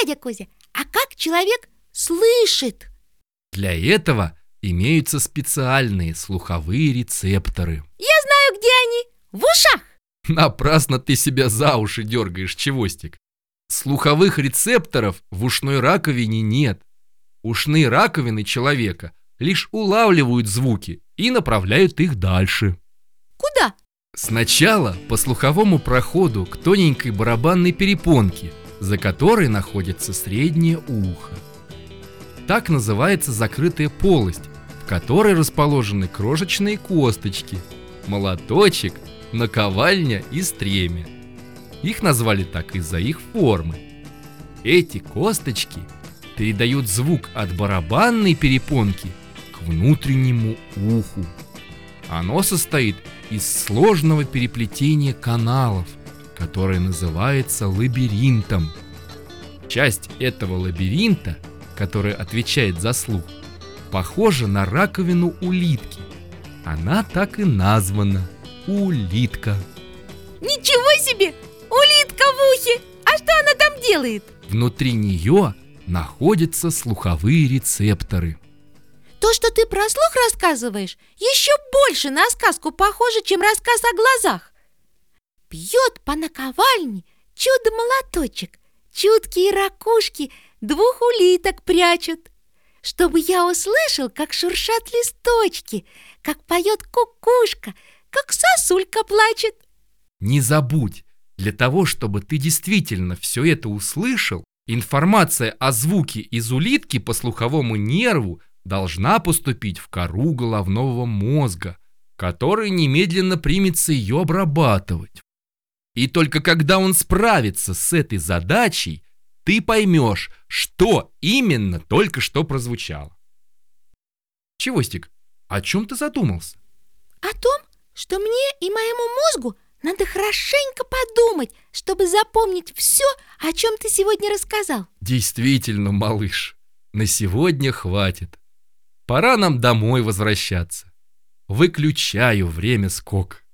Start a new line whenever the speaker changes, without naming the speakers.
дядя Кузя, а как человек слышит?
Для этого имеются специальные слуховые рецепторы.
Я знаю, где они. В ушах.
Напрасно ты себя за уши дергаешь, чевостик. Слуховых рецепторов в ушной раковине нет. Ушные раковины человека лишь улавливают звуки и направляют их дальше.
Куда?
Сначала по слуховому проходу к тоненькой барабанной перепонке, за которой находится среднее ухо. Так называется закрытая полость, в которой расположены крошечные косточки, молоточек, наковальня и стремя. Их назвали так из-за их формы. Эти косточки передают звук от барабанной перепонки к внутреннему уху. Оно состоит из сложного переплетения каналов, которое называется лабиринтом. Часть этого лабиринта, которая отвечает за слух, похожа на раковину улитки. Она так и названа – улитка.
Ничего себе! Улитка в ухе! А что она там делает?
Внутри нее находятся слуховые рецепторы.
То, что ты про слух рассказываешь, еще больше на сказку похоже, чем рассказ о глазах. Бьет по наковальне чудо-молоточек, чуткие ракушки двух улиток прячут. Чтобы я услышал, как шуршат листочки, как поет кукушка, как сосулька плачет.
Не забудь, для того, чтобы ты действительно все это услышал, информация о звуке из улитки по слуховому нерву должна поступить в кору головного мозга, который немедленно примется ее обрабатывать. И только когда он справится с этой задачей, ты поймешь, что именно только что прозвучало. Чевостик, о чем ты задумался?
О том, что мне и моему мозгу надо хорошенько подумать, чтобы запомнить все, о чем ты сегодня рассказал.
Действительно, малыш, на сегодня хватит. Пора нам домой возвращаться. Выключаю время скок.